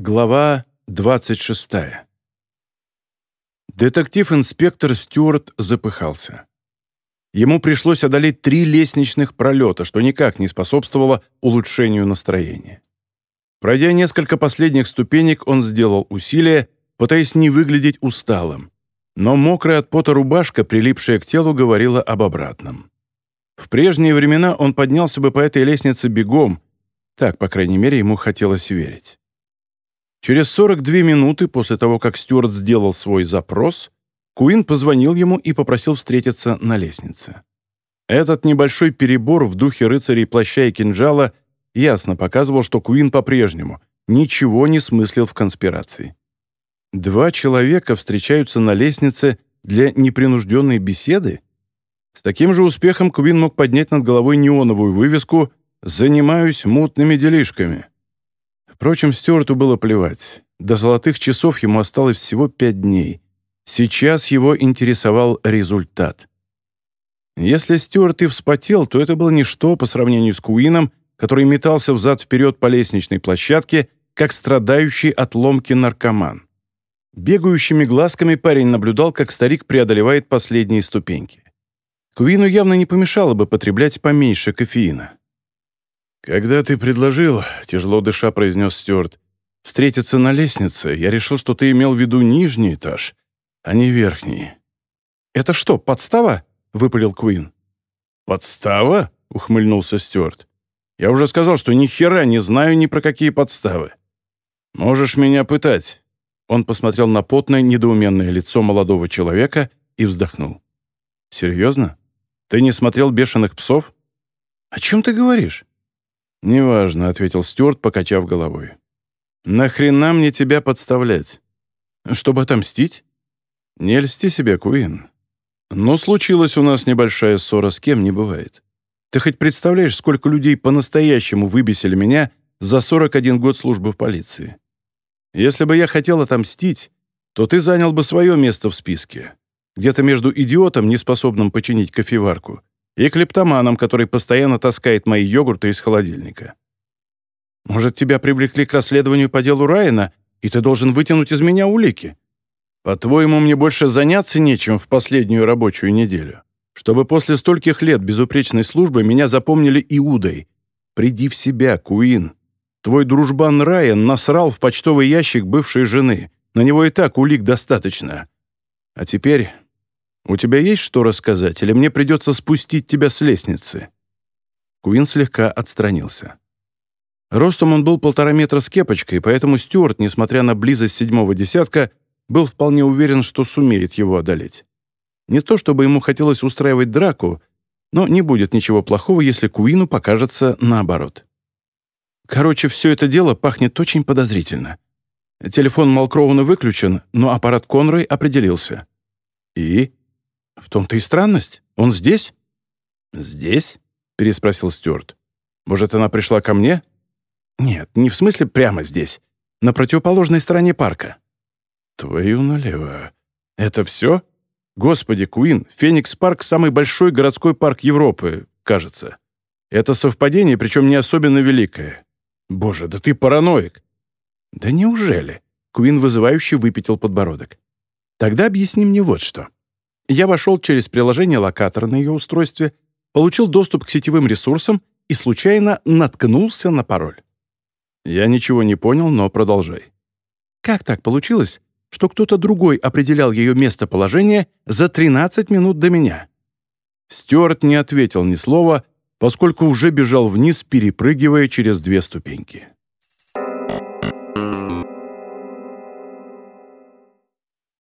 Глава 26. Детектив-инспектор Стюарт запыхался. Ему пришлось одолеть три лестничных пролета, что никак не способствовало улучшению настроения. Пройдя несколько последних ступенек, он сделал усилие, пытаясь не выглядеть усталым. Но мокрая от пота рубашка, прилипшая к телу, говорила об обратном. В прежние времена он поднялся бы по этой лестнице бегом, так, по крайней мере, ему хотелось верить. Через 42 минуты после того, как Стюарт сделал свой запрос, Куин позвонил ему и попросил встретиться на лестнице. Этот небольшой перебор в духе рыцарей плаща и кинжала ясно показывал, что Куин по-прежнему ничего не смыслил в конспирации. Два человека встречаются на лестнице для непринужденной беседы? С таким же успехом Куин мог поднять над головой неоновую вывеску «Занимаюсь мутными делишками». Впрочем, Стюарту было плевать. До золотых часов ему осталось всего пять дней. Сейчас его интересовал результат. Если Стюарт и вспотел, то это было ничто по сравнению с Куином, который метался взад-вперед по лестничной площадке, как страдающий от ломки наркоман. Бегающими глазками парень наблюдал, как старик преодолевает последние ступеньки. Куину явно не помешало бы потреблять поменьше кофеина. «Когда ты предложил, — тяжело дыша произнес Стюарт, — встретиться на лестнице, я решил, что ты имел в виду нижний этаж, а не верхний». «Это что, подстава?» — выпалил Куин. «Подстава?» — ухмыльнулся Стюарт. «Я уже сказал, что ни хера не знаю ни про какие подставы. Можешь меня пытать». Он посмотрел на потное, недоуменное лицо молодого человека и вздохнул. «Серьезно? Ты не смотрел «Бешеных псов»?» «О чем ты говоришь?» «Неважно», — ответил Стюарт, покачав головой. «Нахрена мне тебя подставлять? Чтобы отомстить? Не льсти себе, Куин. Но случилась у нас небольшая ссора, с кем не бывает. Ты хоть представляешь, сколько людей по-настоящему выбесили меня за 41 год службы в полиции? Если бы я хотел отомстить, то ты занял бы свое место в списке. Где-то между идиотом, неспособным починить кофеварку, и клептоманом, который постоянно таскает мои йогурты из холодильника. Может, тебя привлекли к расследованию по делу Райана, и ты должен вытянуть из меня улики? По-твоему, мне больше заняться нечем в последнюю рабочую неделю? Чтобы после стольких лет безупречной службы меня запомнили Иудой. Приди в себя, Куин. Твой дружбан Райан насрал в почтовый ящик бывшей жены. На него и так улик достаточно. А теперь у тебя есть что рассказать, или мне придется спустить тебя с лестницы?» Куин слегка отстранился. Ростом он был полтора метра с кепочкой, поэтому Стюарт, несмотря на близость седьмого десятка, был вполне уверен, что сумеет его одолеть. Не то чтобы ему хотелось устраивать драку, но не будет ничего плохого, если Куину покажется наоборот. Короче, все это дело пахнет очень подозрительно. Телефон Малкроуна выключен, но аппарат Конрой определился. И? «В том-то и странность. Он здесь?» «Здесь?» — переспросил Стюарт. «Может, она пришла ко мне?» «Нет, не в смысле прямо здесь. На противоположной стороне парка». «Твою налево. Это все? Господи, Куин, Феникс-парк — самый большой городской парк Европы, кажется. Это совпадение, причем не особенно великое. Боже, да ты параноик!» «Да неужели?» — Куин вызывающе выпятил подбородок. «Тогда объясни мне вот что. Я вошел через приложение локатора на ее устройстве, получил доступ к сетевым ресурсам и случайно наткнулся на пароль. Я ничего не понял, но продолжай. Как так получилось, что кто-то другой определял ее местоположение за 13 минут до меня? Стюарт не ответил ни слова, поскольку уже бежал вниз, перепрыгивая через две ступеньки.